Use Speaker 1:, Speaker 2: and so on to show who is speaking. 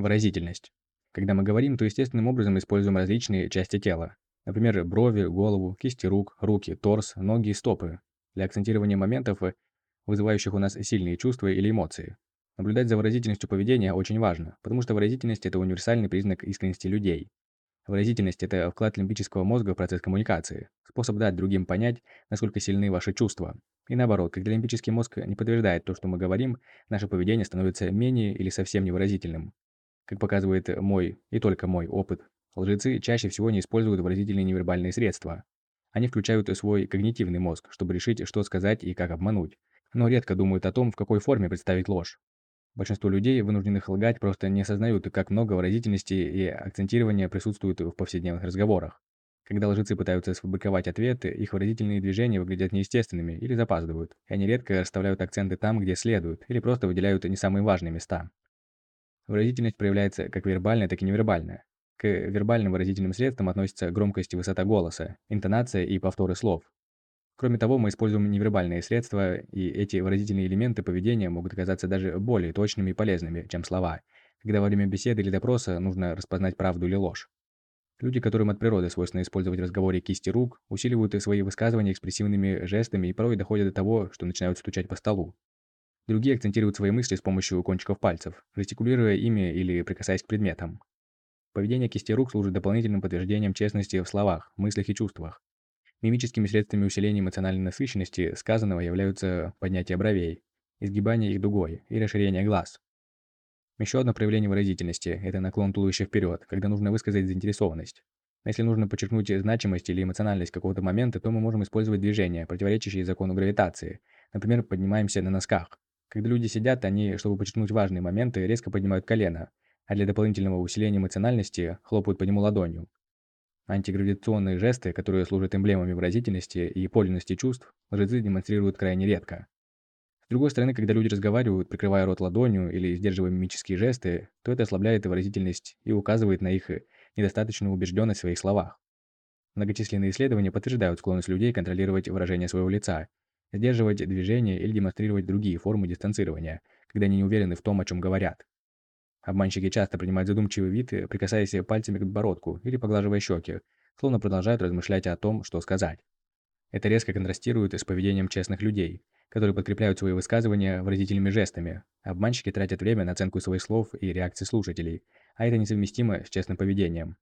Speaker 1: Выразительность. Когда мы говорим, то естественным образом используем различные части тела. Например, брови, голову, кисти рук, руки, торс, ноги и стопы. Для акцентирования моментов, вызывающих у нас сильные чувства или эмоции. Наблюдать за выразительностью поведения очень важно, потому что выразительность – это универсальный признак искренности людей. Выразительность – это вклад лимбического мозга в процесс коммуникации, способ дать другим понять, насколько сильны ваши чувства. И наоборот, когда лимбический мозг не подтверждает то, что мы говорим, наше поведение становится менее или совсем невыразительным. Как показывает мой и только мой опыт, лжецы чаще всего не используют выразительные невербальные средства. Они включают свой когнитивный мозг, чтобы решить, что сказать и как обмануть, но редко думают о том, в какой форме представить ложь. Большинство людей, вынужденных лгать, просто не осознают, как много выразительности и акцентирования присутствуют в повседневных разговорах. Когда лжецы пытаются сфабриковать ответы, их выразительные движения выглядят неестественными или запаздывают, и они редко расставляют акценты там, где следует, или просто выделяют не самые важные места. Выразительность проявляется как вербальная, так и невербальная. К вербальным выразительным средствам относятся громкость и высота голоса, интонация и повторы слов. Кроме того, мы используем невербальные средства, и эти выразительные элементы поведения могут оказаться даже более точными и полезными, чем слова, когда во время беседы или допроса нужно распознать правду или ложь. Люди, которым от природы свойственно использовать в разговоре кисти рук, усиливают свои высказывания экспрессивными жестами и порой доходят до того, что начинают стучать по столу. Другие акцентируют свои мысли с помощью кончиков пальцев, жестикулируя ими или прикасаясь к предметам. Поведение кисти рук служит дополнительным подтверждением честности в словах, мыслях и чувствах. Мимическими средствами усиления эмоциональной насыщенности сказанного являются поднятие бровей, изгибание их дугой и расширение глаз. Еще одно проявление выразительности – это наклон туловища вперед, когда нужно высказать заинтересованность. Если нужно подчеркнуть значимость или эмоциональность какого-то момента, то мы можем использовать движения, противоречащие закону гравитации. Например, поднимаемся на носках. Когда люди сидят, они, чтобы подчеркнуть важные моменты, резко поднимают колено, а для дополнительного усиления эмоциональности хлопают по нему ладонью. Антигравитационные жесты, которые служат эмблемами выразительности и подлинности чувств, лжецы демонстрируют крайне редко. С другой стороны, когда люди разговаривают, прикрывая рот ладонью или сдерживая мимические жесты, то это ослабляет выразительность и указывает на их недостаточную убежденность в своих словах. Многочисленные исследования подтверждают склонность людей контролировать выражение своего лица, сдерживать движения или демонстрировать другие формы дистанцирования, когда они не уверены в том, о чем говорят. Обманщики часто принимают задумчивый вид, прикасаясь пальцами к подбородку или поглаживая щеки, словно продолжают размышлять о том, что сказать. Это резко контрастирует с поведением честных людей, которые подкрепляют свои высказывания выразительными жестами. Обманщики тратят время на оценку своих слов и реакции слушателей, а это несовместимо с честным поведением.